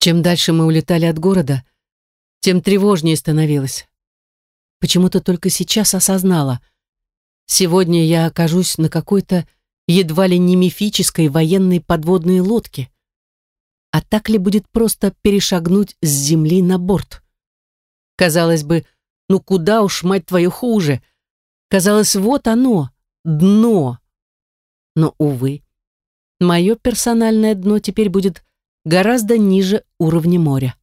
Чем дальше мы улетали от города, тем тревожнее становилось. Почему-то только сейчас осознала. Сегодня я окажусь на какой-то едва ли не мифической военной подводной лодке. А так ли будет просто перешагнуть с земли на борт? Казалось бы, ну куда уж, мать твою, хуже? Казалось, вот оно, дно. Но, увы, мое персональное дно теперь будет гораздо ниже уровня моря.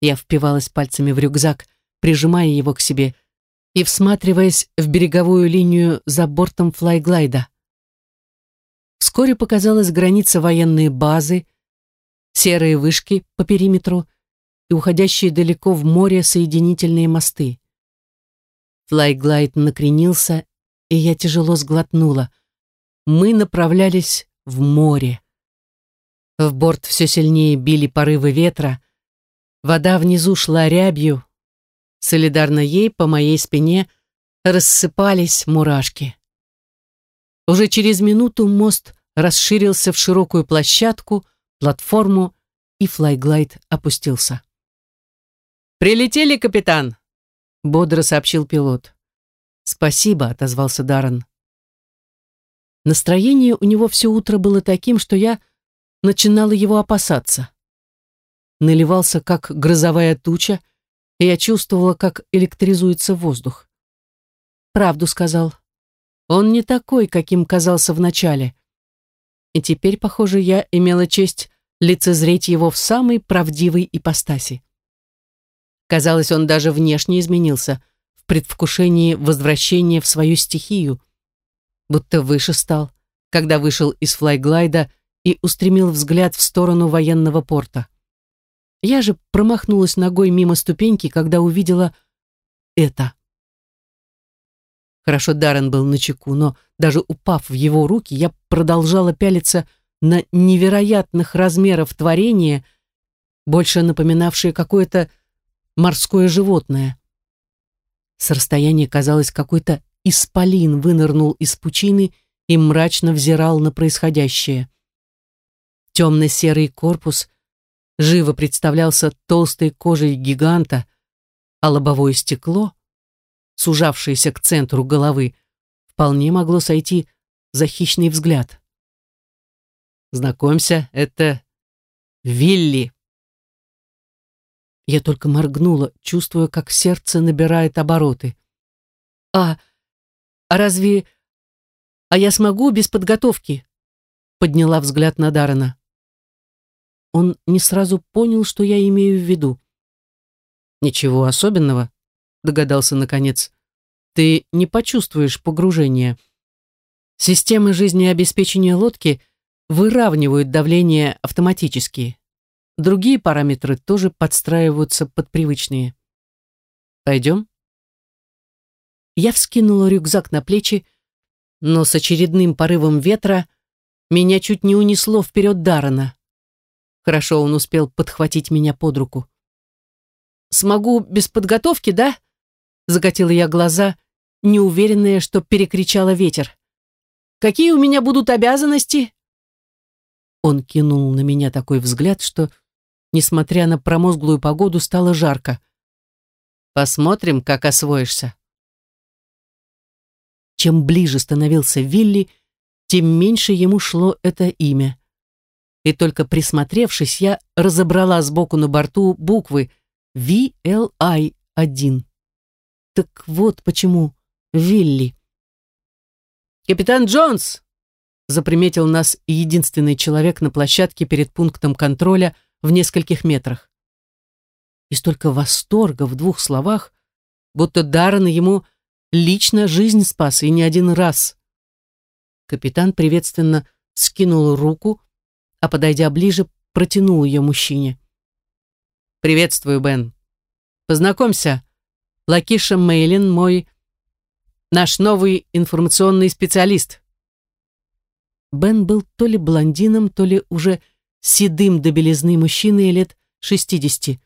Я впивалась пальцами в рюкзак, прижимая его к себе и всматриваясь в береговую линию за бортом флайглайда. Вскоре показалась граница военной базы, серые вышки по периметру и уходящие далеко в море соединительные мосты. Флайглайд накренился, и я тяжело сглотнула. Мы направлялись в море. В борт все сильнее били порывы ветра, вода внизу шла рябью, солидарно ей по моей спине рассыпались мурашки. Уже через минуту мост расширился в широкую площадку, платформу, и флайглайд опустился. «Прилетели, капитан!» — бодро сообщил пилот. «Спасибо», — отозвался Даррен. Настроение у него все утро было таким, что я начинала его опасаться. Наливался, как грозовая туча, и я чувствовала, как электризуется воздух. Правду сказал. Он не такой, каким казался вначале. И теперь, похоже, я имела честь лицезреть его в самой правдивой ипостаси. Казалось, он даже внешне изменился, в предвкушении возвращения в свою стихию, будто выше стал, когда вышел из флайглайда и устремил взгляд в сторону военного порта. Я же промахнулась ногой мимо ступеньки, когда увидела это. Хорошо Даррен был на чеку, но даже упав в его руки, я продолжала пялиться на невероятных размеров творение, больше напоминавшее какое-то морское животное. С расстояния казалось, какой-то исполин вынырнул из пучины и мрачно взирал на происходящее. Темно-серый корпус живо представлялся толстой кожей гиганта, а лобовое стекло, сужавшееся к центру головы, вполне могло сойти за хищный взгляд. «Знакомься, это Вилли». Я только моргнула, чувствуя, как сердце набирает обороты. «А, а разве... А я смогу без подготовки?» Подняла взгляд на Даррена. Он не сразу понял, что я имею в виду. «Ничего особенного», — догадался наконец. «Ты не почувствуешь погружения. Системы жизнеобеспечения лодки выравнивают давление автоматически. Другие параметры тоже подстраиваются под привычные. Пойдем?» Я вскинула рюкзак на плечи, но с очередным порывом ветра меня чуть не унесло вперед Дарана. Хорошо он успел подхватить меня под руку. «Смогу без подготовки, да?» Закатила я глаза, неуверенная, что перекричала ветер. «Какие у меня будут обязанности?» Он кинул на меня такой взгляд, что, несмотря на промозглую погоду, стало жарко. «Посмотрим, как освоишься». Чем ближе становился Вилли, тем меньше ему шло это имя и только присмотревшись, я разобрала сбоку на борту буквы VLI-1. Так вот почему Вилли. «Капитан Джонс!» заприметил нас единственный человек на площадке перед пунктом контроля в нескольких метрах. И столько восторга в двух словах, будто Даррен ему лично жизнь спас и не один раз. Капитан приветственно скинул руку, а, подойдя ближе, протянул ее мужчине. «Приветствую, Бен. Познакомься, Лакиша Мейлин, мой... наш новый информационный специалист». Бен был то ли блондином, то ли уже седым до белизны мужчиной лет шестидесяти.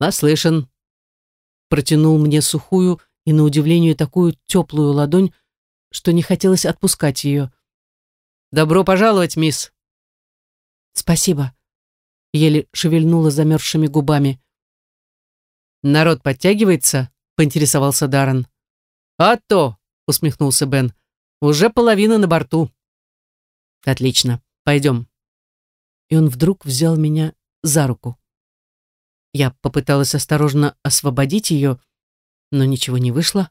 «Наслышан», — протянул мне сухую и, на удивление, такую теплую ладонь, что не хотелось отпускать ее. «Добро пожаловать, мисс!» «Спасибо», еле шевельнула замерзшими губами. «Народ подтягивается?» — поинтересовался Даррен. «А то!» — усмехнулся Бен. «Уже половина на борту». «Отлично, пойдем». И он вдруг взял меня за руку. Я попыталась осторожно освободить ее, но ничего не вышло.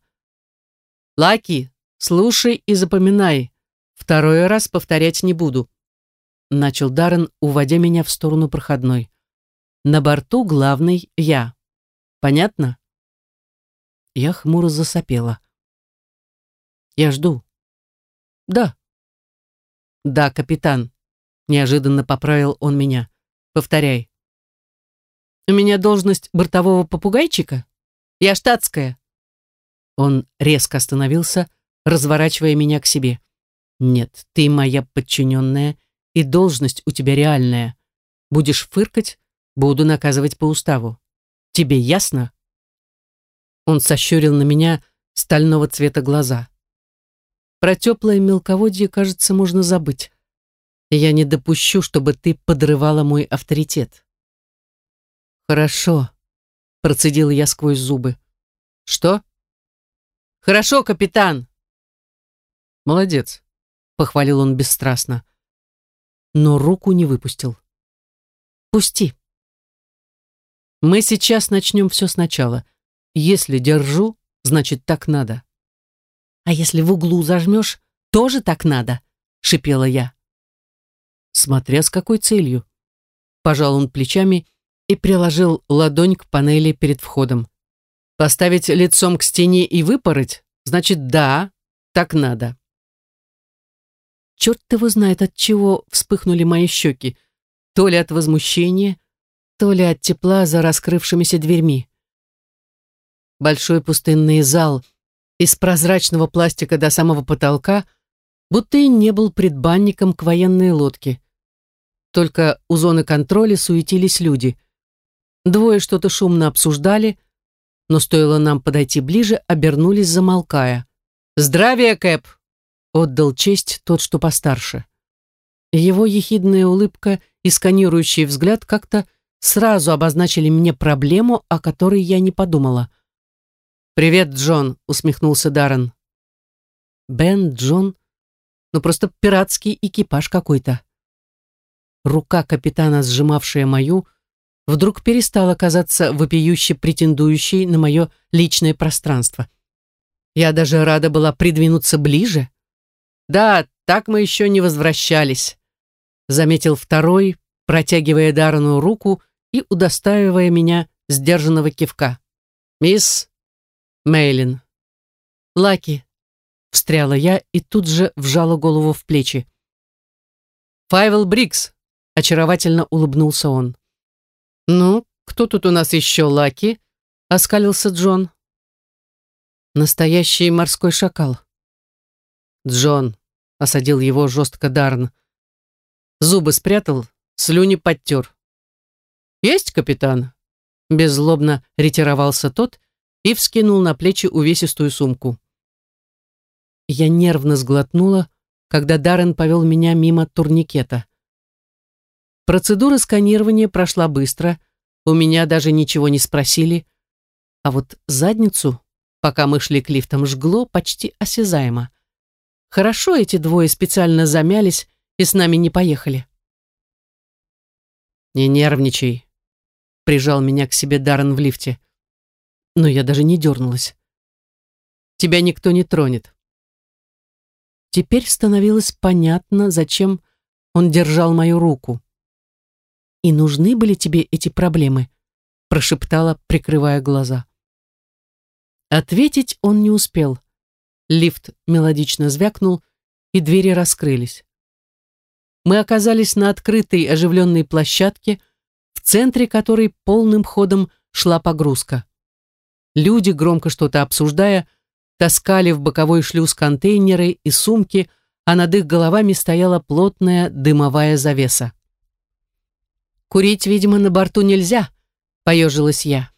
«Лаки, слушай и запоминай. Второй раз повторять не буду», — начал Даррен, уводя меня в сторону проходной. «На борту главный я. Понятно?» Я хмуро засопела. «Я жду». «Да». «Да, капитан», — неожиданно поправил он меня. «Повторяй». «У меня должность бортового попугайчика? Я штатская». Он резко остановился, разворачивая меня к себе. «Нет, ты моя подчиненная, и должность у тебя реальная. Будешь фыркать, буду наказывать по уставу. Тебе ясно?» Он сощурил на меня стального цвета глаза. Про теплое мелководье, кажется, можно забыть. Я не допущу, чтобы ты подрывала мой авторитет. Хорошо, процедил я сквозь зубы. Что? Хорошо, капитан. Молодец, похвалил он бесстрастно. Но руку не выпустил. Пусти. Мы сейчас начнем все сначала. Если держу, значит так надо. А если в углу зажмешь, тоже так надо, шипела я. Смотря с какой целью. Пожал он плечами и приложил ладонь к панели перед входом. Поставить лицом к стене и выпороть, значит да, так надо. Черт его знает, от чего вспыхнули мои щеки. То ли от возмущения, то ли от тепла за раскрывшимися дверьми. Большой пустынный зал из прозрачного пластика до самого потолка будто и не был предбанником к военной лодке. Только у зоны контроля суетились люди. Двое что-то шумно обсуждали, но стоило нам подойти ближе, обернулись, замолкая. «Здравия, Кэп!» — отдал честь тот, что постарше. Его ехидная улыбка и сканирующий взгляд как-то сразу обозначили мне проблему, о которой я не подумала. «Привет, Джон», — усмехнулся Даррен. «Бен, Джон, ну просто пиратский экипаж какой-то». Рука капитана, сжимавшая мою, вдруг перестала казаться вопиюще претендующей на мое личное пространство. Я даже рада была придвинуться ближе. «Да, так мы еще не возвращались», — заметил второй, протягивая Даррену руку и удостаивая меня сдержанного кивка. «Мисс Мейлин». «Лаки», — встряла я и тут же вжала голову в плечи. «Файвел Брикс», — очаровательно улыбнулся он. «Ну, кто тут у нас еще Лаки?» — оскалился Джон. «Настоящий морской шакал». «Джон», — осадил его жестко Дарн. «Зубы спрятал, слюни подтер. «Есть, капитан?» Беззлобно ретировался тот и вскинул на плечи увесистую сумку. Я нервно сглотнула, когда Даррен повел меня мимо турникета. Процедура сканирования прошла быстро, у меня даже ничего не спросили, а вот задницу, пока мы шли к лифтам, жгло почти осязаемо. Хорошо эти двое специально замялись и с нами не поехали. «Не нервничай», — прижал меня к себе Даррен в лифте. Но я даже не дернулась. «Тебя никто не тронет». Теперь становилось понятно, зачем он держал мою руку. «И нужны были тебе эти проблемы?» прошептала, прикрывая глаза. Ответить он не успел. Лифт мелодично звякнул, и двери раскрылись мы оказались на открытой оживленной площадке, в центре которой полным ходом шла погрузка. Люди, громко что-то обсуждая, таскали в боковой шлюз контейнеры и сумки, а над их головами стояла плотная дымовая завеса. «Курить, видимо, на борту нельзя», — поежилась я.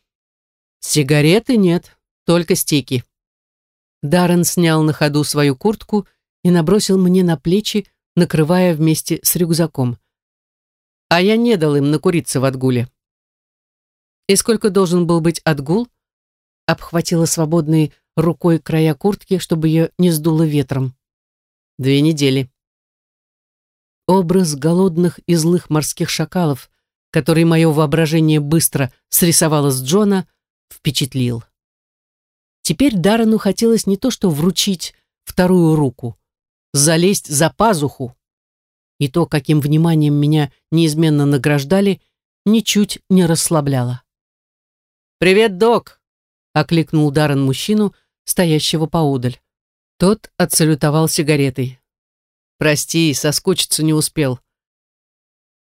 «Сигареты нет, только стики». Даррен снял на ходу свою куртку и набросил мне на плечи накрывая вместе с рюкзаком. а я не дал им накуриться в отгуле. И сколько должен был быть отгул? Обхватила свободной рукой края куртки, чтобы ее не сдуло ветром. Две недели. Образ голодных и злых морских шакалов, который мое воображение быстро срисовало с Джона, впечатлил. Теперь Даррену хотелось не то что вручить вторую руку, залезть за пазуху. И то, каким вниманием меня неизменно награждали, ничуть не расслабляло. «Привет, док!» — окликнул Даррен мужчину, стоящего поодаль. Тот отсалютовал сигаретой. «Прости, соскучиться не успел».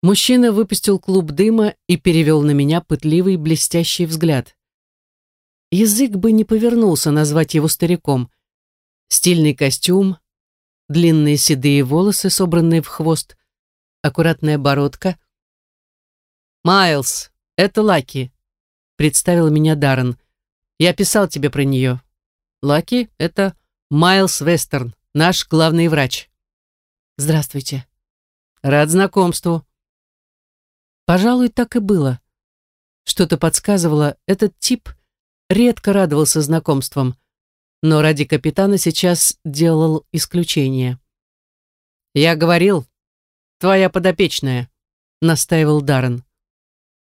Мужчина выпустил клуб дыма и перевел на меня пытливый блестящий взгляд. Язык бы не повернулся назвать его стариком. Стильный костюм, длинные седые волосы, собранные в хвост, аккуратная бородка. «Майлз, это Лаки», — представил меня Даррен. «Я писал тебе про нее. Лаки — это Майлз Вестерн, наш главный врач». «Здравствуйте». «Рад знакомству». Пожалуй, так и было. Что-то подсказывало, этот тип редко радовался знакомствам, но ради капитана сейчас делал исключение. «Я говорил, твоя подопечная», — настаивал Даррен.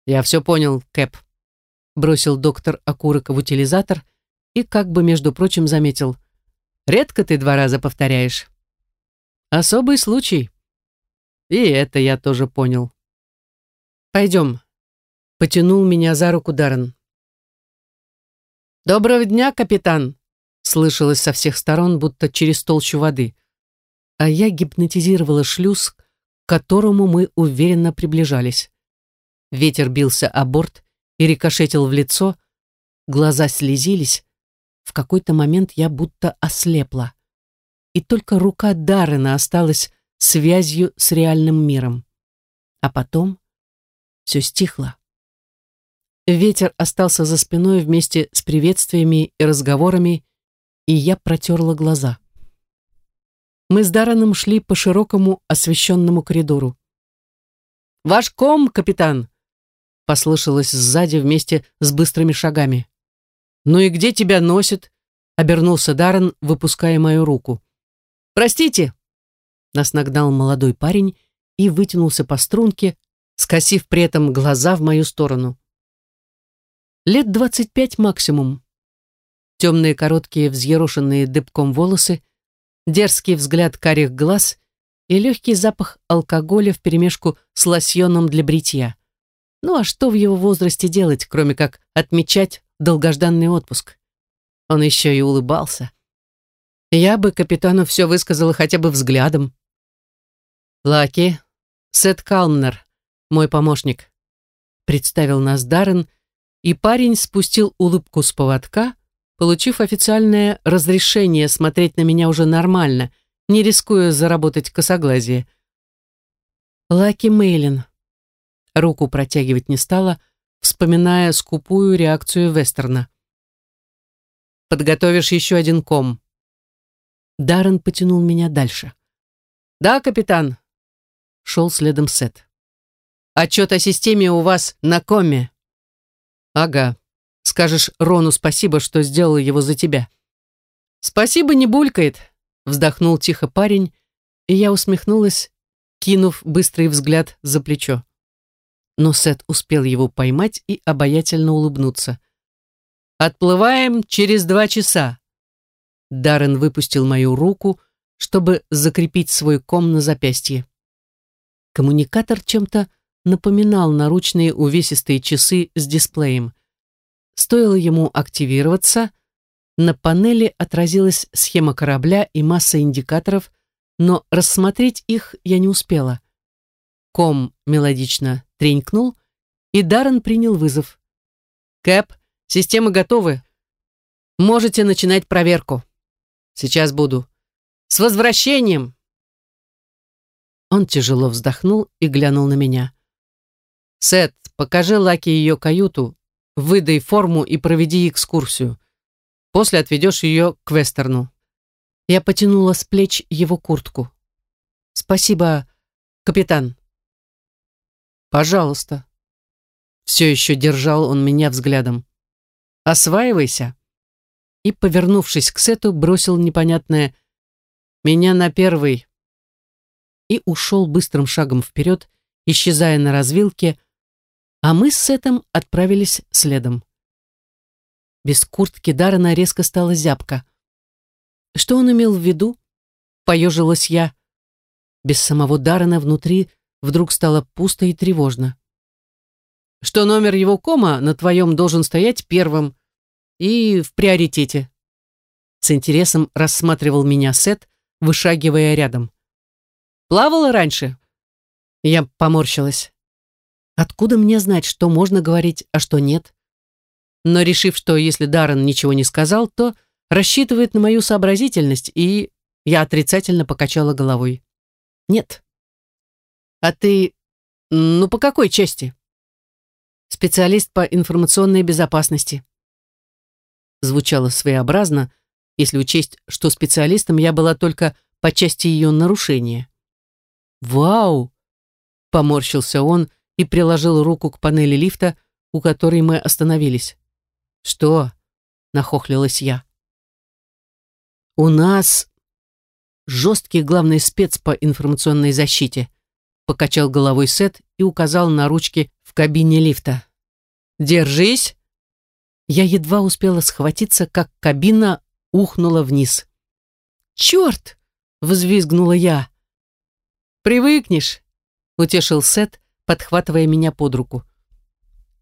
«Я все понял, Кэп», — бросил доктор окурок в утилизатор и как бы, между прочим, заметил. «Редко ты два раза повторяешь». «Особый случай». И это я тоже понял. «Пойдем», — потянул меня за руку Даррен. «Доброго дня, капитан!» слышалось со всех сторон, будто через толщу воды. А я гипнотизировала шлюз, к которому мы уверенно приближались. Ветер бился о борт и рикошетил в лицо, глаза слезились. В какой-то момент я будто ослепла. И только рука Даррена осталась связью с реальным миром. А потом все стихло. Ветер остался за спиной вместе с приветствиями и разговорами, и я протерла глаза. Мы с Дараном шли по широкому освещенному коридору. «Ваш ком, капитан!» послышалось сзади вместе с быстрыми шагами. «Ну и где тебя носит?» обернулся Даррен, выпуская мою руку. «Простите!» Нас нагнал молодой парень и вытянулся по струнке, скосив при этом глаза в мою сторону. Лет двадцать пять максимум. Темные короткие взъерошенные дыбком волосы, дерзкий взгляд карих глаз и легкий запах алкоголя вперемешку с лосьоном для бритья. Ну а что в его возрасте делать, кроме как отмечать долгожданный отпуск? Он еще и улыбался. Я бы капитану все высказала хотя бы взглядом. «Лаки, Сет Калмнер, мой помощник», представил нас Даррен, и парень спустил улыбку с поводка, получив официальное разрешение смотреть на меня уже нормально, не рискуя заработать косоглазие. Лаки Мейлин. Руку протягивать не стала, вспоминая скупую реакцию Вестерна. «Подготовишь еще один ком». Даррен потянул меня дальше. «Да, капитан», — шел следом Сет. «Отчет о системе у вас на коме». Ага. Скажешь Рону спасибо, что сделала его за тебя. Спасибо не булькает, вздохнул тихо парень, и я усмехнулась, кинув быстрый взгляд за плечо. Но Сет успел его поймать и обаятельно улыбнуться. «Отплываем через два часа». Даррен выпустил мою руку, чтобы закрепить свой ком на запястье. Коммуникатор чем-то напоминал наручные увесистые часы с дисплеем. Стоило ему активироваться, на панели отразилась схема корабля и масса индикаторов, но рассмотреть их я не успела. Ком мелодично тренькнул, и Даррен принял вызов. «Кэп, системы готовы. Можете начинать проверку. Сейчас буду. С возвращением!» Он тяжело вздохнул и глянул на меня. «Сет, покажи Лаки ее каюту, выдай форму и проведи экскурсию. После отведешь ее к Вестерну». Я потянула с плеч его куртку. «Спасибо, капитан». Пожалуйста. Все еще держал он меня взглядом. Осваивайся. И, повернувшись к Сету, бросил непонятное «Меня на первый» и ушел быстрым шагом вперед, исчезая на развилке, а мы с Сетом отправились следом. Без куртки Даррена резко стала зябко. Что он имел в виду? Поежилась я. Без самого Даррена внутри вдруг стало пусто и тревожно. Что номер его кома на твоем должен стоять первым и в приоритете. С интересом рассматривал меня Сет, вышагивая рядом. Плавала раньше? Я поморщилась. Откуда мне знать, что можно говорить, а что нет? но решив, что если Даррен ничего не сказал, то рассчитывает на мою сообразительность, и я отрицательно покачала головой. Нет. А ты, ну, по какой части? Специалист по информационной безопасности. Звучало своеобразно, если учесть, что специалистом я была только по части ее нарушения. «Вау!» — поморщился он и приложил руку к панели лифта, у которой мы остановились. «Что?» — нахохлилась я. «У нас жесткий главный спец по информационной защите», — покачал головой Сет и указал на ручки в кабине лифта. «Держись!» Я едва успела схватиться, как кабина ухнула вниз. «Черт!» — взвизгнула я. «Привыкнешь», — утешил Сет, подхватывая меня под руку.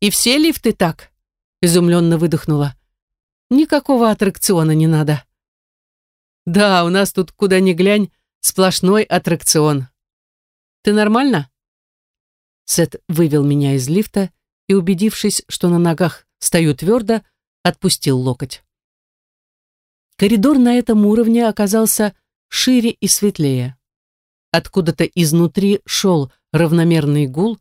«И все лифты так?» изумленно выдохнула. Никакого аттракциона не надо. Да, у нас тут куда ни глянь, сплошной аттракцион. Ты нормально? Сет вывел меня из лифта и, убедившись, что на ногах стою твердо, отпустил локоть. Коридор на этом уровне оказался шире и светлее. Откуда-то изнутри шел равномерный гул,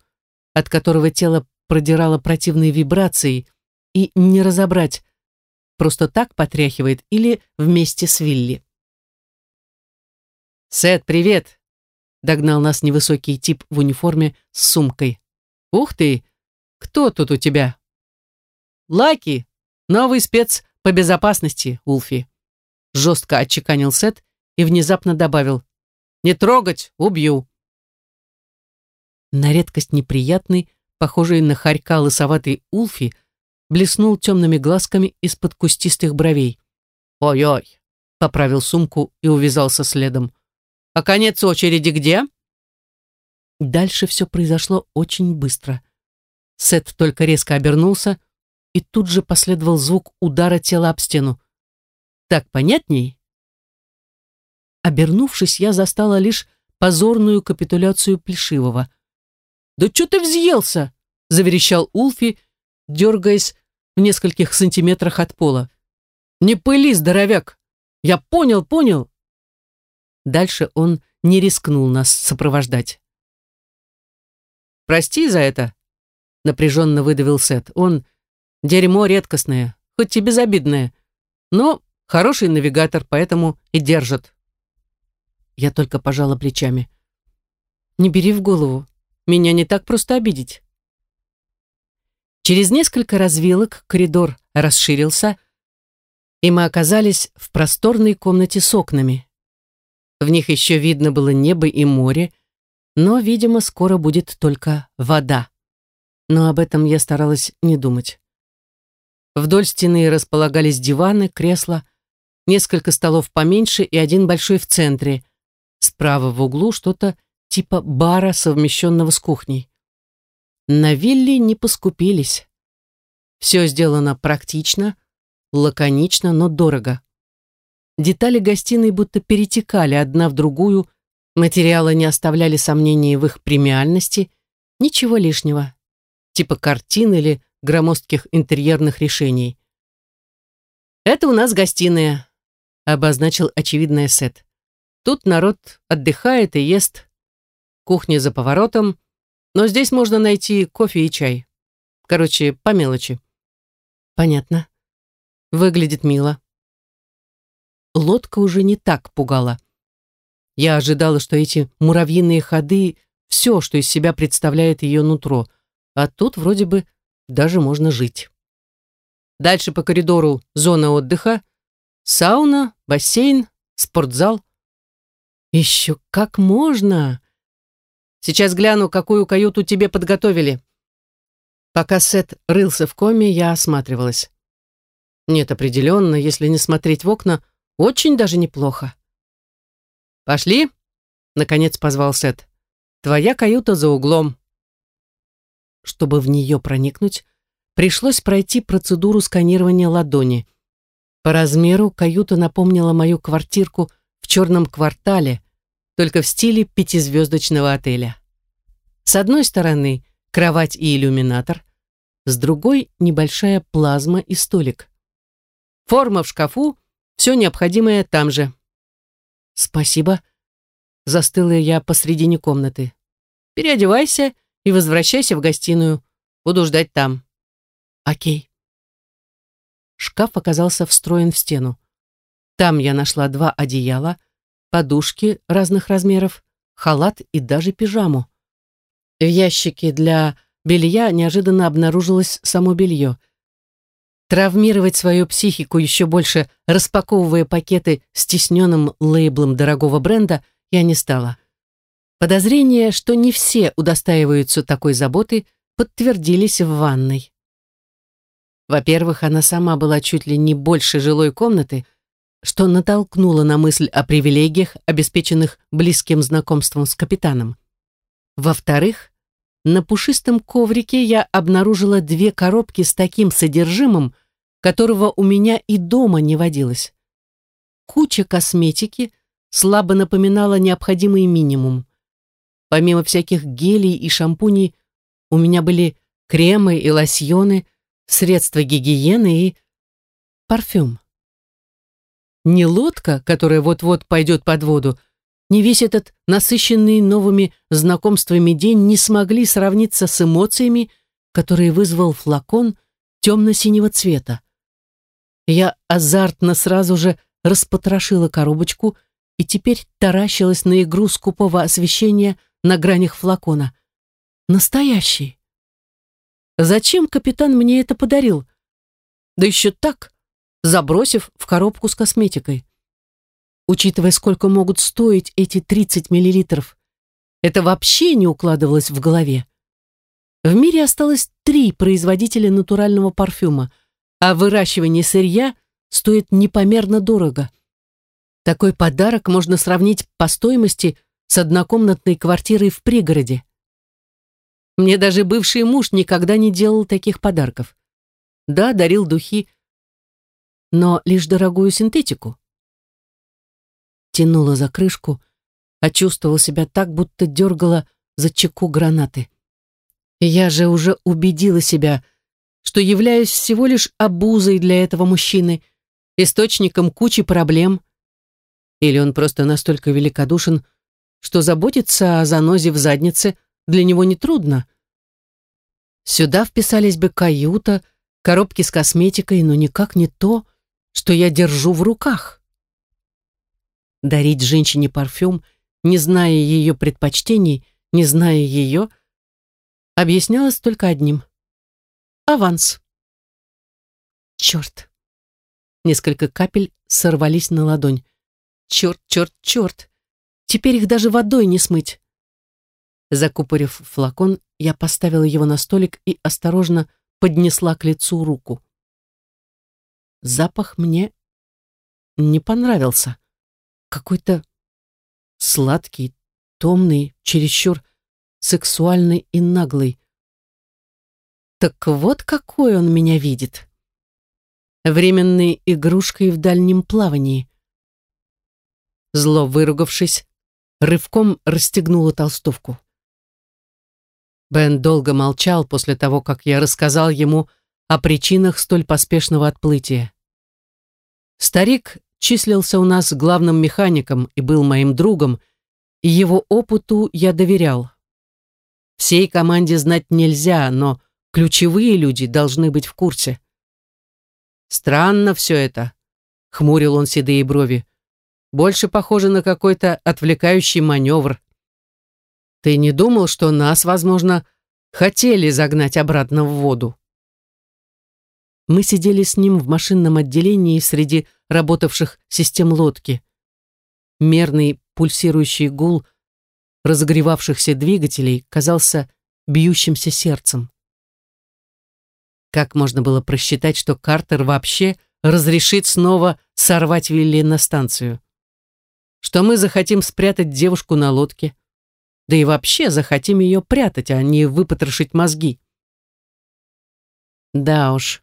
от которого тело продирало противные вибрации, и не разобрать, просто так потряхивает или вместе с Вилли. «Сет, привет!» — догнал нас невысокий тип в униформе с сумкой. «Ух ты! Кто тут у тебя?» «Лаки! Новый спец по безопасности, Улфи!» Жестко отчеканил Сет и внезапно добавил. «Не трогать, убью!» На редкость неприятный, похожий на хорька лысоватый Улфи, блеснул темными глазками из-под кустистых бровей. «Ой-ой!» — поправил сумку и увязался следом. «А конец очереди где?» Дальше все произошло очень быстро. Сет только резко обернулся, и тут же последовал звук удара тела об стену. «Так понятней?» Обернувшись, я застала лишь позорную капитуляцию Плешивого. «Да что ты взъелся?» — заверещал Улфи, дергаясь в нескольких сантиметрах от пола. «Не пыли, здоровяк! Я понял, понял!» Дальше он не рискнул нас сопровождать. «Прости за это», — напряженно выдавил Сет. «Он дерьмо редкостное, хоть и безобидное, но хороший навигатор, поэтому и держит». Я только пожала плечами. «Не бери в голову, меня не так просто обидеть». Через несколько развилок коридор расширился, и мы оказались в просторной комнате с окнами. В них еще видно было небо и море, но, видимо, скоро будет только вода. Но об этом я старалась не думать. Вдоль стены располагались диваны, кресла, несколько столов поменьше и один большой в центре. Справа в углу что-то типа бара, совмещенного с кухней. На вилле не поскупились. Все сделано практично, лаконично, но дорого. Детали гостиной будто перетекали одна в другую, материалы не оставляли сомнений в их премиальности, ничего лишнего, типа картин или громоздких интерьерных решений. «Это у нас гостиная», — обозначил очевидный сет. «Тут народ отдыхает и ест. Кухня за поворотом, но здесь можно найти кофе и чай. Короче, по мелочи. Понятно. Выглядит мило. Лодка уже не так пугала. Я ожидала, что эти муравьиные ходы все, что из себя представляет ее нутро, а тут вроде бы даже можно жить. Дальше по коридору зона отдыха, сауна, бассейн, спортзал. Еще как можно! Сейчас гляну, какую каюту тебе подготовили. Пока Сет рылся в коме, я осматривалась. Нет, определенно, если не смотреть в окна, очень даже неплохо. «Пошли?» — наконец позвал Сет. «Твоя каюта за углом». Чтобы в нее проникнуть, пришлось пройти процедуру сканирования ладони. По размеру каюта напомнила мою квартирку в черном квартале, только в стиле пятизвездочного отеля. С одной стороны кровать и иллюминатор, с другой небольшая плазма и столик. Форма в шкафу, все необходимое там же. Спасибо. Застыла я посредине комнаты. Переодевайся и возвращайся в гостиную. Буду ждать там. Окей. Шкаф оказался встроен в стену. Там я нашла два одеяла, подушки разных размеров, халат и даже пижаму. В ящике для белья неожиданно обнаружилось само белье. Травмировать свою психику еще больше, распаковывая пакеты с тисненным лейблом дорогого бренда, я не стала. Подозрения, что не все удостаиваются такой заботы, подтвердились в ванной. Во-первых, она сама была чуть ли не больше жилой комнаты, что натолкнуло на мысль о привилегиях, обеспеченных близким знакомством с капитаном. Во-вторых, на пушистом коврике я обнаружила две коробки с таким содержимым, которого у меня и дома не водилось. Куча косметики слабо напоминала необходимый минимум. Помимо всяких гелей и шампуней, у меня были кремы и лосьоны, средства гигиены и парфюм. Не лодка, которая вот-вот пойдет под воду, не весь этот насыщенный новыми знакомствами день не смогли сравниться с эмоциями, которые вызвал флакон темно-синего цвета. Я азартно сразу же распотрошила коробочку и теперь таращилась на игру скупого освещения на гранях флакона. Настоящий. Зачем капитан мне это подарил? Да еще так, забросив в коробку с косметикой учитывая, сколько могут стоить эти 30 миллилитров. Это вообще не укладывалось в голове. В мире осталось три производителя натурального парфюма, а выращивание сырья стоит непомерно дорого. Такой подарок можно сравнить по стоимости с однокомнатной квартирой в пригороде. Мне даже бывший муж никогда не делал таких подарков. Да, дарил духи, но лишь дорогую синтетику тянула за крышку, а чувствовал себя так, будто дергала за чеку гранаты. я же уже убедила себя, что являюсь всего лишь обузой для этого мужчины, источником кучи проблем. Или он просто настолько великодушен, что заботиться о занозе в заднице для него нетрудно. Сюда вписались бы каюта, коробки с косметикой, но никак не то, что я держу в руках. Дарить женщине парфюм, не зная ее предпочтений, не зная ее, объяснялось только одним. Аванс. Черт. Несколько капель сорвались на ладонь. Черт, черт, черт. Теперь их даже водой не смыть. Закупорив флакон, я поставила его на столик и осторожно поднесла к лицу руку. Запах мне не понравился какой-то сладкий, томный, чересчур сексуальный и наглый. Так вот какой он меня видит. Временной игрушкой в дальнем плавании. Зло выругавшись, рывком расстегнула толстовку. Бен долго молчал после того, как я рассказал ему о причинах столь поспешного отплытия. Старик числился у нас главным механиком и был моим другом, и его опыту я доверял. Всей команде знать нельзя, но ключевые люди должны быть в курсе. Странно все это, хмурил он седые брови. Больше похоже на какой-то отвлекающий маневр. Ты не думал, что нас, возможно, хотели загнать обратно в воду? Мы сидели с ним в машинном отделении среди работавших систем лодки. Мерный пульсирующий гул разогревавшихся двигателей казался бьющимся сердцем. Как можно было просчитать, что Картер вообще разрешит снова сорвать Вилли на станцию? Что мы захотим спрятать девушку на лодке? Да и вообще захотим ее прятать, а не выпотрошить мозги. Да уж,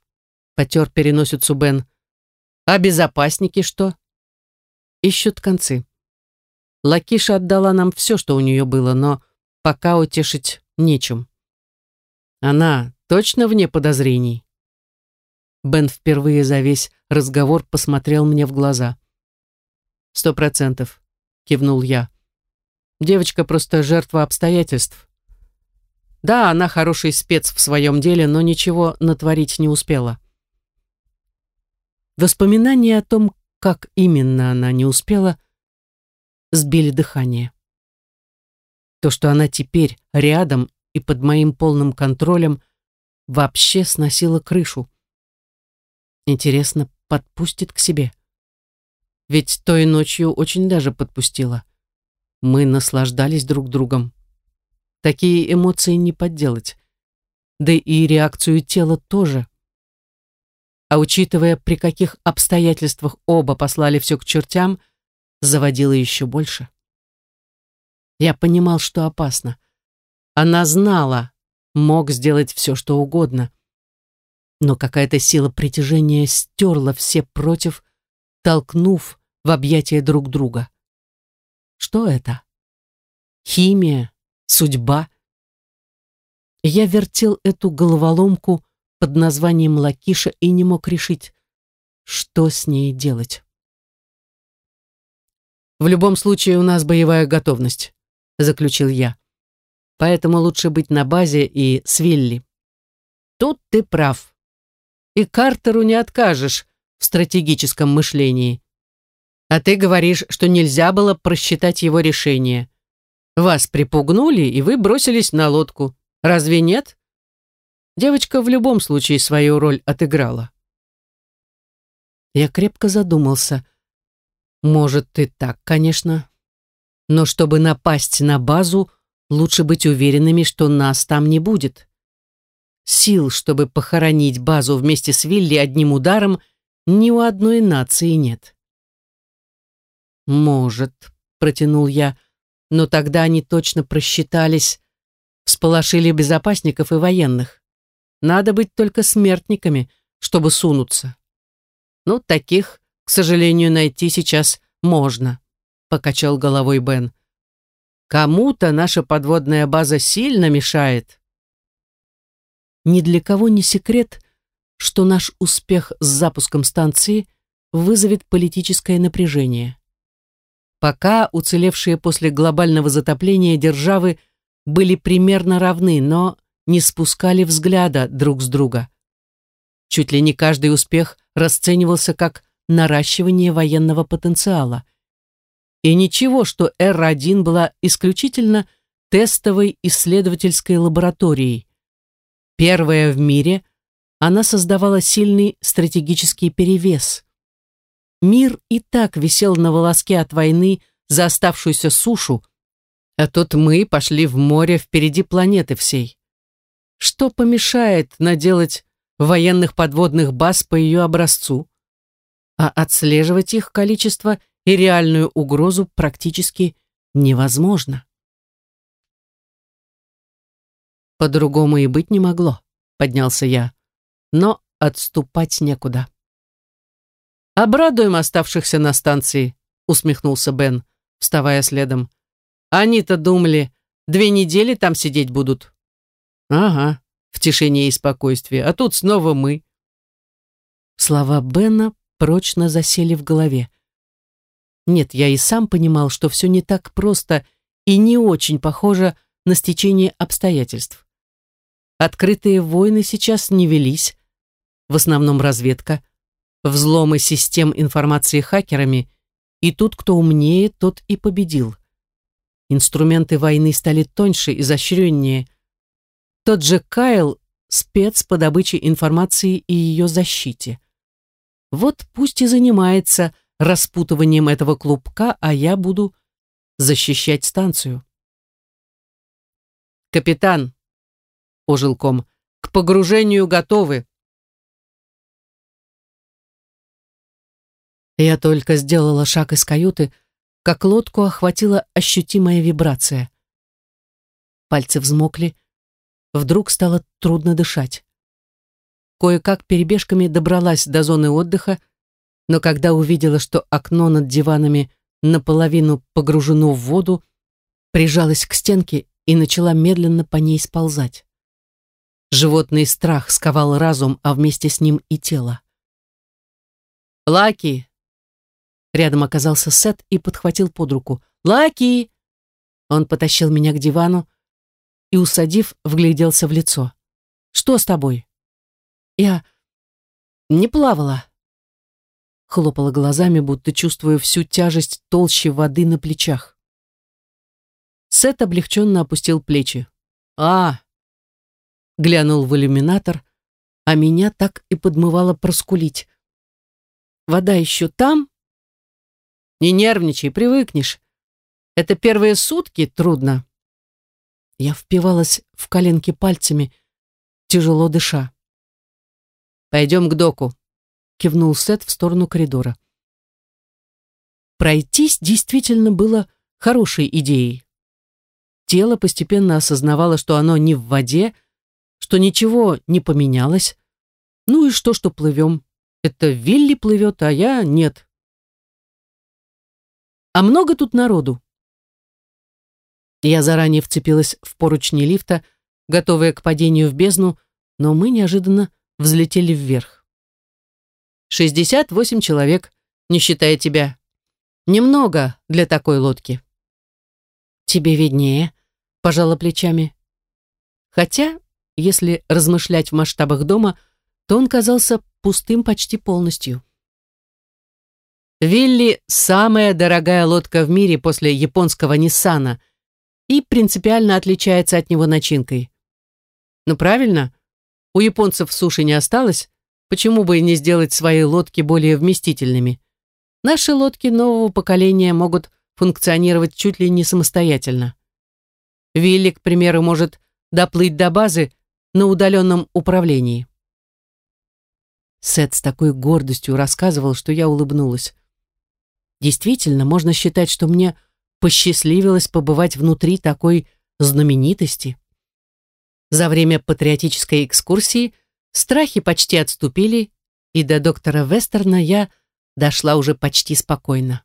потер переносицу Бен. А безопасники что? Ищут концы. Лакиша отдала нам все, что у нее было, но пока утешить нечем. Она точно вне подозрений. Бен впервые за весь разговор посмотрел мне в глаза. «Сто процентов», — кивнул я. «Девочка просто жертва обстоятельств. Да, она хороший спец в своем деле, но ничего натворить не успела». Воспоминания о том, как именно она не успела, сбили дыхание. То, что она теперь рядом и под моим полным контролем, вообще сносило крышу. Интересно, подпустит к себе? Ведь той ночью очень даже подпустила. Мы наслаждались друг другом. Такие эмоции не подделать. Да и реакцию тела тоже. А учитывая, при каких обстоятельствах оба послали все к чертям, заводило еще больше. Я понимал, что опасно. Она знала, мог сделать все, что угодно. Но какая-то сила притяжения стерла все против, толкнув в объятия друг друга. Что это? Химия? Судьба? Я вертел эту головоломку под названием Лакиша и не мог решить, что с ней делать. «В любом случае у нас боевая готовность», — заключил я. «Поэтому лучше быть на базе и с Вилли». «Тут ты прав. И Картеру не откажешь в стратегическом мышлении. А ты говоришь, что нельзя было просчитать его решение. Вас припугнули, и вы бросились на лодку. Разве нет?» Девочка в любом случае свою роль отыграла. Я крепко задумался. Может, и так, конечно. Но чтобы напасть на базу, лучше быть уверенными, что нас там не будет. Сил, чтобы похоронить базу вместе с Вилли одним ударом, ни у одной нации нет. «Может», — протянул я, — «но тогда они точно просчитались, всполошили безопасников и военных. Надо быть только смертниками, чтобы сунуться. Ну, таких, к сожалению, найти сейчас можно, покачал головой Бен. Кому-то наша подводная база сильно мешает. Ни для кого не секрет, что наш успех с запуском станции вызовет политическое напряжение. Пока уцелевшие после глобального затопления державы были примерно равны, но не спускали взгляда друг с друга. Чуть ли не каждый успех расценивался как наращивание военного потенциала. И ничего, что Р-1 была исключительно тестовой исследовательской лабораторией. Первая в мире, она создавала сильный стратегический перевес. Мир и так висел на волоске от войны за оставшуюся сушу, а тут мы пошли в море впереди планеты всей. Что помешает наделать военных подводных баз по ее образцу? А отслеживать их количество и реальную угрозу практически невозможно. По-другому и быть не могло, поднялся я. Но отступать некуда. «Обрадуем оставшихся на станции», — усмехнулся Бен, вставая следом. «Они-то думали, две недели там сидеть будут». Ага, в тишине и спокойствии, а тут снова мы. Слова Бена прочно засели в голове. Нет, я и сам понимал, что все не так просто и не очень похоже на стечение обстоятельств. Открытые войны сейчас не велись, в основном разведка, взломы систем информации хакерами, и тут кто умнее, тот и победил. инструменты войны стали тоньше, и изощреннее. Тот же Кайл — спец по добыче информации и ее защите. Вот пусть и занимается распутыванием этого клубка, а я буду защищать станцию. «Капитан», — ожил ком, — «к погружению готовы». Я только сделала шаг из каюты, как лодку охватила ощутимая вибрация. Пальцы взмокли, вдруг стало трудно дышать. Кое-как перебежками добралась до зоны отдыха, но когда увидела, что окно над диванами наполовину погружено в воду, прижалась к стенке и начала медленно по ней сползать. Животный страх сковал разум, а вместе с ним и тело. «Лаки!» Рядом оказался Сет и подхватил под руку. «Лаки!» Он потащил меня к дивану и, усадив, вгляделся в лицо. «Что с тобой?» «Я не плавала», хлопала глазами, будто чувствуя всю тяжесть толщи воды на плечах. Сет облегченно опустил плечи. «А!» Глянул в иллюминатор, а меня так и подмывало проскулить. «Вода еще там?» «Не нервничай, привыкнешь. Это первые сутки трудно». Я впивалась в коленки пальцами, тяжело дыша. «Пойдем к доку», кивнул Сет в сторону коридора. Пройтись действительно было хорошей идеей. Тело постепенно осознавало, что оно не в воде, что ничего не поменялось. Ну и что, что плывем? Это Вилли плывет, а я нет. А много тут народу? Я заранее вцепилась в поручни лифта, готовая к падению в бездну, но мы неожиданно взлетели вверх. Шестьдесят восемь человек, не считая тебя. Немного для такой лодки. Тебе виднее, пожала плечами. Хотя, если размышлять в масштабах дома, то он казался пустым почти полностью. Вилли – самая дорогая лодка в мире после японского Ниссана и принципиально отличается от него начинкой. Ну правильно, у японцев суши не осталось, Почему бы и не сделать свои лодки более вместительными? Наши лодки нового поколения могут функционировать чуть ли не самостоятельно. Вилли, к примеру, может доплыть до базы на удаленном управлении. Сет с такой гордостью рассказывал, что я улыбнулась. Действительно, можно считать, что мне посчастливилось побывать внутри такой знаменитости. За время патриотической экскурсии – Страхи почти отступили, и до доктора Вестерна я дошла уже почти спокойно.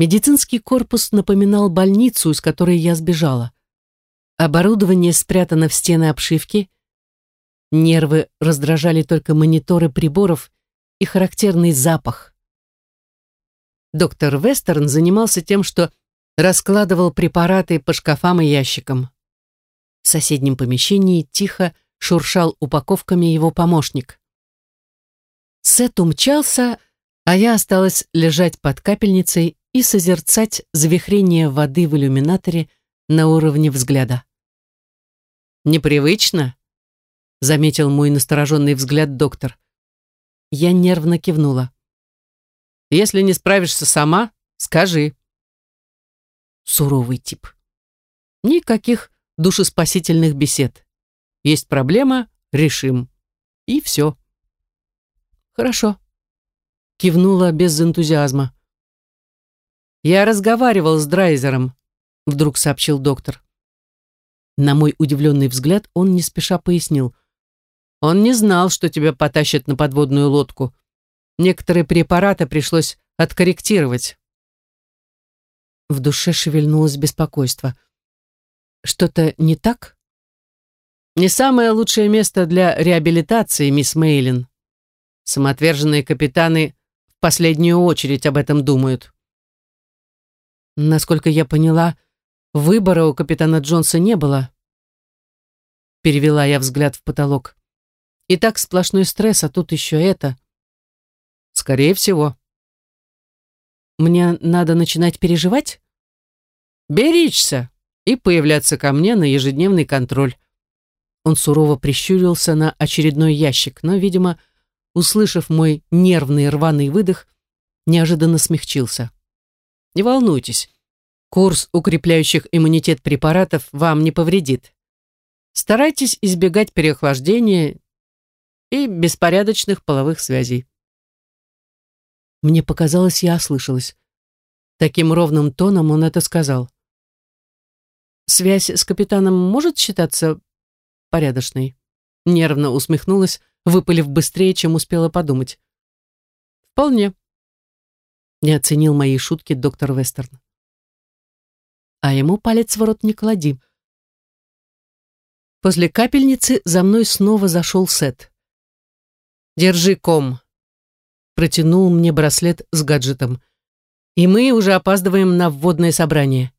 Медицинский корпус напоминал больницу, из которой я сбежала. Оборудование спрятано в стены обшивки. Нервы раздражали только мониторы приборов и характерный запах. Доктор Вестерн занимался тем, что раскладывал препараты по шкафам и ящикам. В соседнем помещении тихо шуршал упаковками его помощник. Сет умчался, а я осталась лежать под капельницей и созерцать завихрение воды в иллюминаторе на уровне взгляда. «Непривычно?» — заметил мой настороженный взгляд доктор. Я нервно кивнула. «Если не справишься сама, скажи». Суровый тип. Никаких душеспасительных бесед. Есть проблема, решим. И все. Хорошо. Кивнула без энтузиазма. Я разговаривал с Драйзером, вдруг сообщил доктор. На мой удивленный взгляд он не спеша пояснил. Он не знал, что тебя потащат на подводную лодку. Некоторые препараты пришлось откорректировать. В душе шевельнулось беспокойство. Что-то не так? Не самое лучшее место для реабилитации, мисс Мейлин. Самоотверженные капитаны в последнюю очередь об этом думают. Насколько я поняла, выбора у капитана Джонса не было. Перевела я взгляд в потолок. И так сплошной стресс, а тут еще это. Скорее всего. Мне надо начинать переживать? Беречься и появляться ко мне на ежедневный контроль. Он сурово прищурился на очередной ящик, но, видимо, услышав мой нервный рваный выдох, неожиданно смягчился. Не волнуйтесь, курс укрепляющих иммунитет препаратов вам не повредит. Старайтесь избегать переохлаждения и беспорядочных половых связей. Мне показалось, я ослышалась. Таким ровным тоном он это сказал. «Связь с капитаном может считаться порядочной?» Нервно усмехнулась, выпалив быстрее, чем успела подумать. «Вполне», — не оценил мои шутки доктор Вестерн. «А ему палец в рот не клади». После капельницы за мной снова зашел Сет. «Держи ком», — протянул мне браслет с гаджетом. «И мы уже опаздываем на вводное собрание».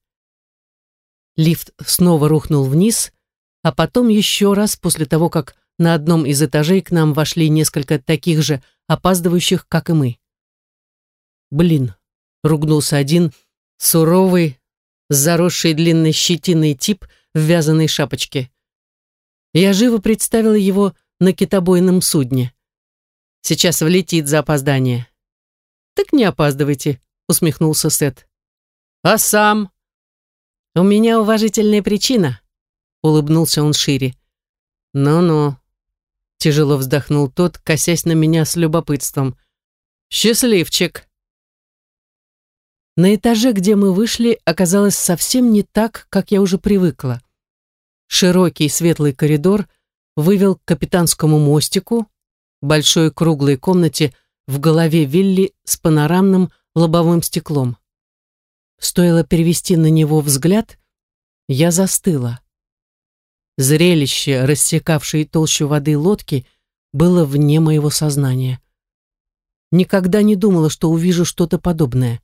Лифт снова рухнул вниз, а потом еще раз после того, как на одном из этажей к нам вошли несколько таких же опаздывающих, как и мы. «Блин», — ругнулся один, суровый, заросший длинной щетиной тип в вязаной шапочке. Я живо представила его на китобойном судне. Сейчас влетит за опоздание. «Так не опаздывайте», — усмехнулся Сет. «А сам?» «У меня уважительная причина», — улыбнулся он шире. «Ну-ну», — тяжело вздохнул тот, косясь на меня с любопытством. «Счастливчик». На этаже, где мы вышли, оказалось совсем не так, как я уже привыкла. Широкий светлый коридор вывел к капитанскому мостику, большой круглой комнате в голове вилли с панорамным лобовым стеклом. Стоило перевести на него взгляд, я застыла. Зрелище, рассекавшее толщу воды лодки, было вне моего сознания. Никогда не думала, что увижу что-то подобное.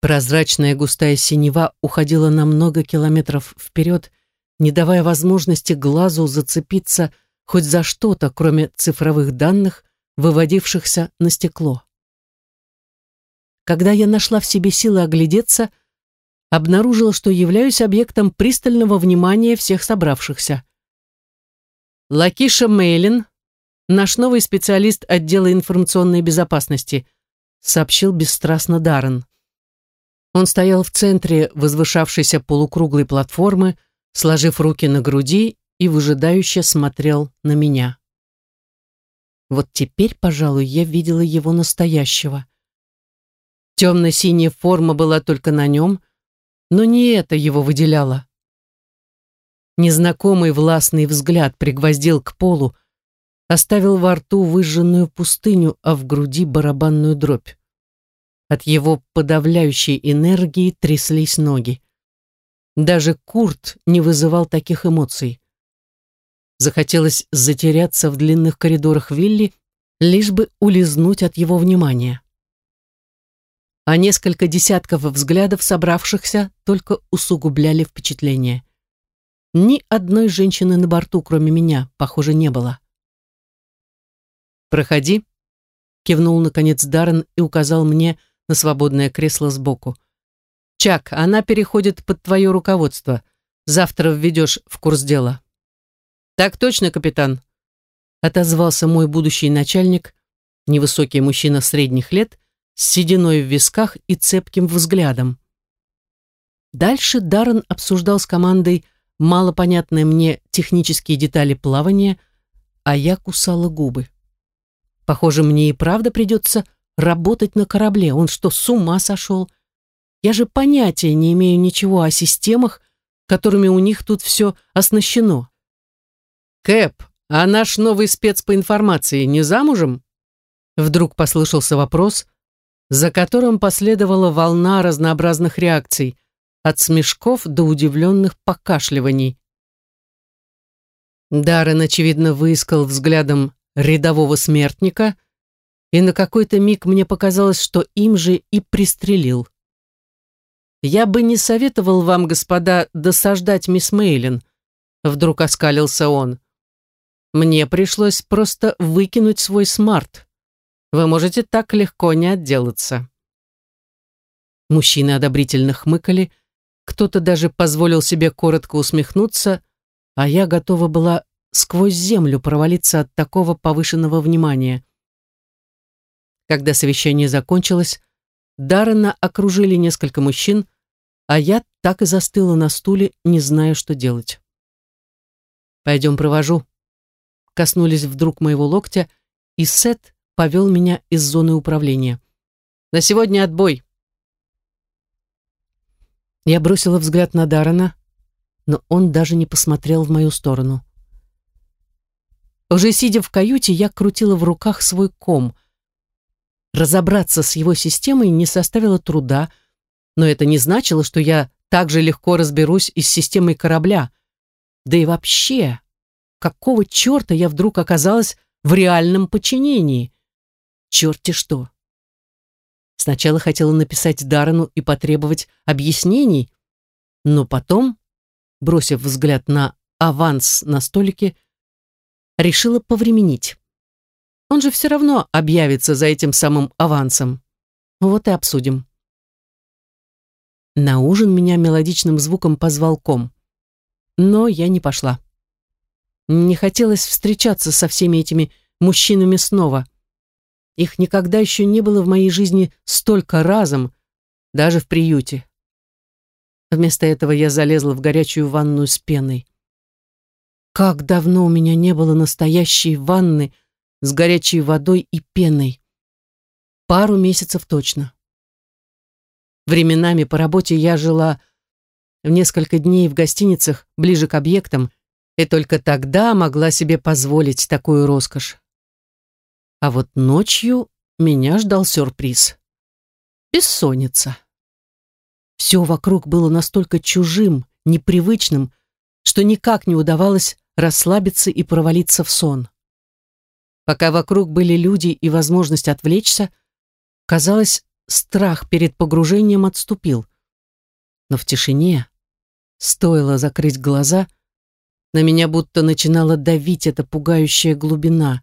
Прозрачная густая синева уходила на много километров вперед, не давая возможности глазу зацепиться хоть за что-то, кроме цифровых данных, выводившихся на стекло. Когда я нашла в себе силы оглядеться, обнаружила, что являюсь объектом пристального внимания всех собравшихся. Лакиша Мейлин, наш новый специалист отдела информационной безопасности, сообщил бесстрастно Даррен. Он стоял в центре возвышавшейся полукруглой платформы, сложив руки на груди и выжидающе смотрел на меня. Вот теперь, пожалуй, я видела его настоящего. Темно-синяя форма была только на нем, но не это его выделяло. Незнакомый властный взгляд пригвоздил к полу, оставил во рту выжженную пустыню, а в груди барабанную дробь. От его подавляющей энергии тряслись ноги. Даже Курт не вызывал таких эмоций. Захотелось затеряться в длинных коридорах вилли, лишь бы улизнуть от его внимания а несколько десятков взглядов собравшихся только усугубляли впечатление. Ни одной женщины на борту, кроме меня, похоже, не было. «Проходи», — кивнул, наконец, Даррен и указал мне на свободное кресло сбоку. «Чак, она переходит под твое руководство. Завтра введешь в курс дела». «Так точно, капитан», — отозвался мой будущий начальник, невысокий мужчина средних лет, с сединой в висках и цепким взглядом. Дальше Даррен обсуждал с командой малопонятные мне технические детали плавания, а я кусала губы. Похоже, мне и правда придется работать на корабле. Он что, с ума сошел? Я же понятия не имею ничего о системах, которыми у них тут все оснащено. Кэп, а наш новый спец по информации не замужем? Вдруг послышался вопрос, за которым последовала волна разнообразных реакций, от смешков до удивленных покашливаний. Даррен, очевидно, выискал взглядом рядового смертника, и на какой-то миг мне показалось, что им же и пристрелил. «Я бы не советовал вам, господа, досаждать мисс Мейлин», вдруг оскалился он. «Мне пришлось просто выкинуть свой смарт. Вы можете так легко не отделаться. Мужчины одобрительно хмыкали. Кто-то даже позволил себе коротко усмехнуться, а я готова была сквозь землю провалиться от такого повышенного внимания. Когда совещание закончилось, Даррена окружили несколько мужчин, а я так и застыла на стуле, не зная, что делать. «Пойдем провожу». Коснулись вдруг моего локтя, и Сет повел меня из зоны управления. «На сегодня отбой». Я бросила взгляд на Даррена, но он даже не посмотрел в мою сторону. Уже сидя в каюте, я крутила в руках свой ком. Разобраться с его системой не составило труда, но это не значило, что я так же легко разберусь и с системой корабля. Да и вообще, какого черта я вдруг оказалась в реальном подчинении? Черти что! Сначала хотела написать Даррену и потребовать объяснений, но потом, бросив взгляд на аванс на столике, решила повременить. Он же все равно объявится за этим самым авансом. Вот и обсудим. На ужин меня мелодичным звуком позвал ком. Но я не пошла. Не хотелось встречаться со всеми этими мужчинами снова. Их никогда еще не было в моей жизни столько разом, даже в приюте. Вместо этого я залезла в горячую ванную с пеной. Как давно у меня не было настоящей ванны с горячей водой и пеной. Пару месяцев точно. Временами по работе я жила в несколько дней в гостиницах ближе к объектам, и только тогда могла себе позволить такую роскошь. А вот ночью меня ждал сюрприз. Бессонница. Все вокруг было настолько чужим, непривычным, что никак не удавалось расслабиться и провалиться в сон. Пока вокруг были люди и возможность отвлечься, казалось, страх перед погружением отступил. Но в тишине, стоило закрыть глаза, на меня будто начинала давить эта пугающая глубина.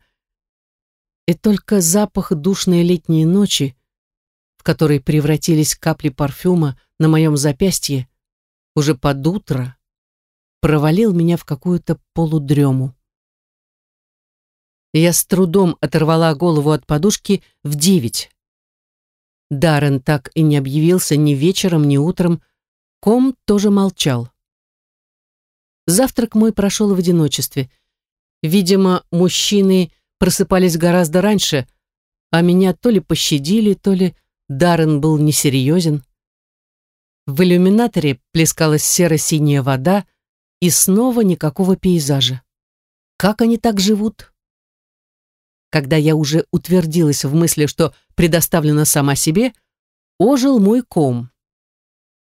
И только запах душной летней ночи, в которой превратились капли парфюма на моем запястье, уже под утро, провалил меня в какую-то полудрему. Я с трудом оторвала голову от подушки в девять, Даррен так и не объявился ни вечером, ни утром. Ком тоже молчал. Завтрак мой прошел в одиночестве. Видимо, мужчины просыпались гораздо раньше, а меня то ли пощадили, то ли Даррен был несерьезен. В иллюминаторе плескалась серо-синяя вода, и снова никакого пейзажа. Как они так живут? когда я уже утвердилась в мысли, что предоставлена сама себе, ожил мой ком.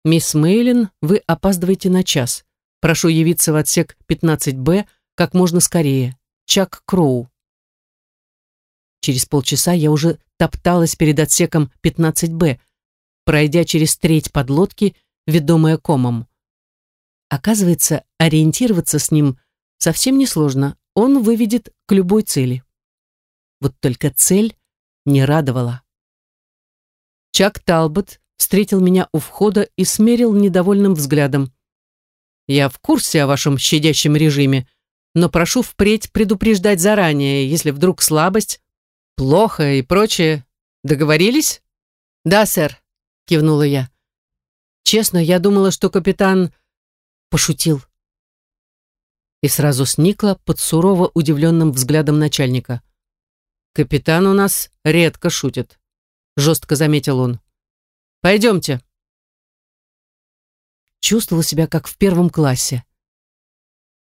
«Мисс Мейлин, вы опаздываете на час. Прошу явиться в отсек 15Б как можно скорее. Чак Кроу». Через полчаса я уже топталась перед отсеком 15Б, пройдя через треть подлодки, ведомая комом. Оказывается, ориентироваться с ним совсем несложно, он выведет к любой цели. Вот только цель не радовала. Чак Талбот встретил меня у входа и смерил недовольным взглядом. «Я в курсе о вашем щадящем режиме, но прошу впредь предупреждать заранее, если вдруг слабость, плохо и прочее. Договорились?» «Да, сэр», — кивнула я. «Честно, я думала, что капитан пошутил». И сразу сникла под сурово удивленным взглядом начальника. «Капитан у нас редко шутит», — жестко заметил он. «Пойдемте». Чувствовал себя как в первом классе.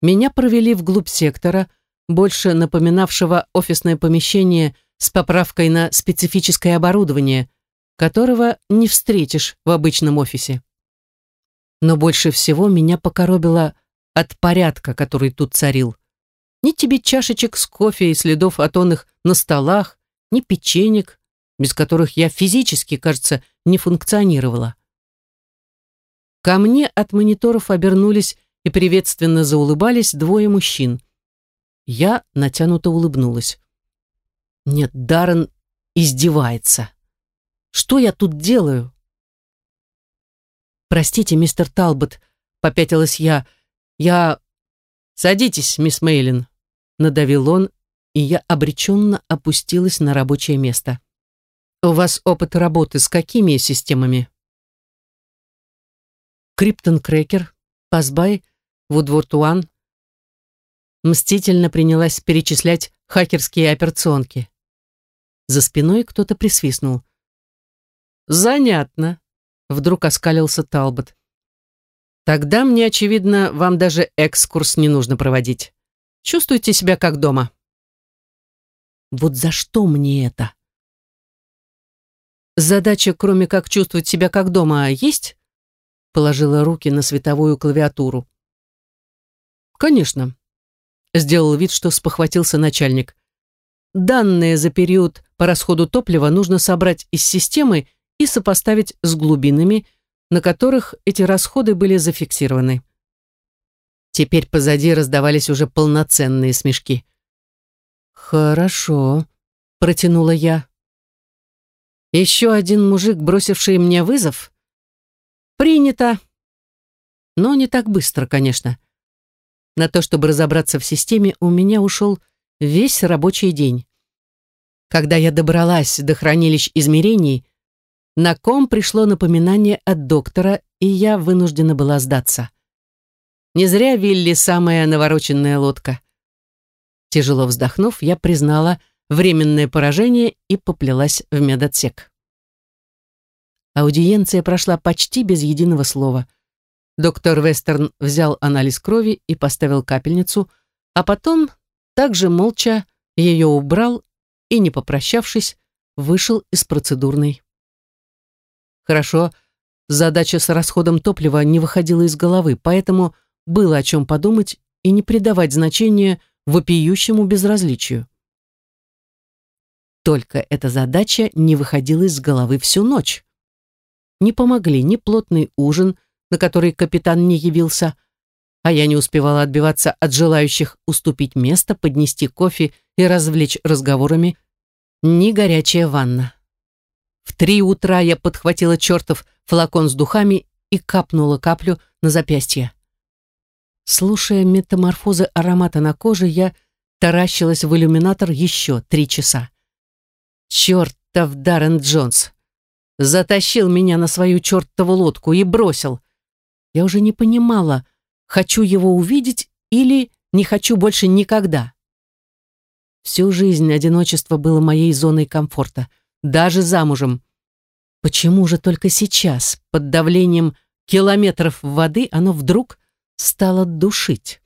Меня провели вглубь сектора, больше напоминавшего офисное помещение с поправкой на специфическое оборудование, которого не встретишь в обычном офисе. Но больше всего меня покоробило от порядка, который тут царил. Ни тебе чашечек с кофе и следов от он на столах, ни печенек, без которых я физически, кажется, не функционировала. Ко мне от мониторов обернулись и приветственно заулыбались двое мужчин. Я натянуто улыбнулась. Нет, Даррен издевается. Что я тут делаю? «Простите, мистер Талбот», — попятилась я. «Я...» «Садитесь, мисс Мейлин», — надавил он, и я обреченно опустилась на рабочее место. «У вас опыт работы с какими системами?» Криптон Крекер, Пасбай, Вудворд Уан. Мстительно принялась перечислять хакерские операционки. За спиной кто-то присвистнул. «Занятно», — вдруг оскалился Талбот. «Тогда мне, очевидно, вам даже экскурс не нужно проводить. Чувствуйте себя как дома». «Вот за что мне это?» «Задача, кроме как чувствовать себя как дома, есть?» Положила руки на световую клавиатуру. «Конечно», — сделал вид, что спохватился начальник. «Данные за период по расходу топлива нужно собрать из системы и сопоставить с глубинами, на которых эти расходы были зафиксированы». Теперь позади раздавались уже полноценные смешки. «Хорошо», — протянула я. «Еще один мужик, бросивший мне вызов?» «Принято!» Но не так быстро, конечно. На то, чтобы разобраться в системе, у меня ушел весь рабочий день. Когда я добралась до хранилищ измерений, на ком пришло напоминание от доктора, и я вынуждена была сдаться. Не зря Вилли самая навороченная лодка. Тяжело вздохнув, я признала временное поражение и поплелась в медотсек. Аудиенция прошла почти без единого слова – Доктор Вестерн взял анализ крови и поставил капельницу, а потом также молча ее убрал и, не попрощавшись, вышел из процедурной. Хорошо, задача с расходом топлива не выходила из головы, поэтому было о чем подумать и не придавать значения вопиющему безразличию. Только эта задача не выходила из головы всю ночь. Не помогли ни плотный ужин, на который капитан не явился, а я не успевала отбиваться от желающих уступить место, поднести кофе и развлечь разговорами, ни горячая ванна. В три утра я подхватила чертов флакон с духами и капнула каплю на запястье. Слушая метаморфозы аромата на коже, я таращилась в иллюминатор еще три часа. Чертов Даррен Джонс! Затащил меня на свою чертову лодку и бросил. Я уже не понимала, хочу его увидеть или не хочу больше никогда. Всю жизнь одиночество было моей зоной комфорта, даже замужем. Почему же только сейчас, под давлением километров воды, оно вдруг стало душить?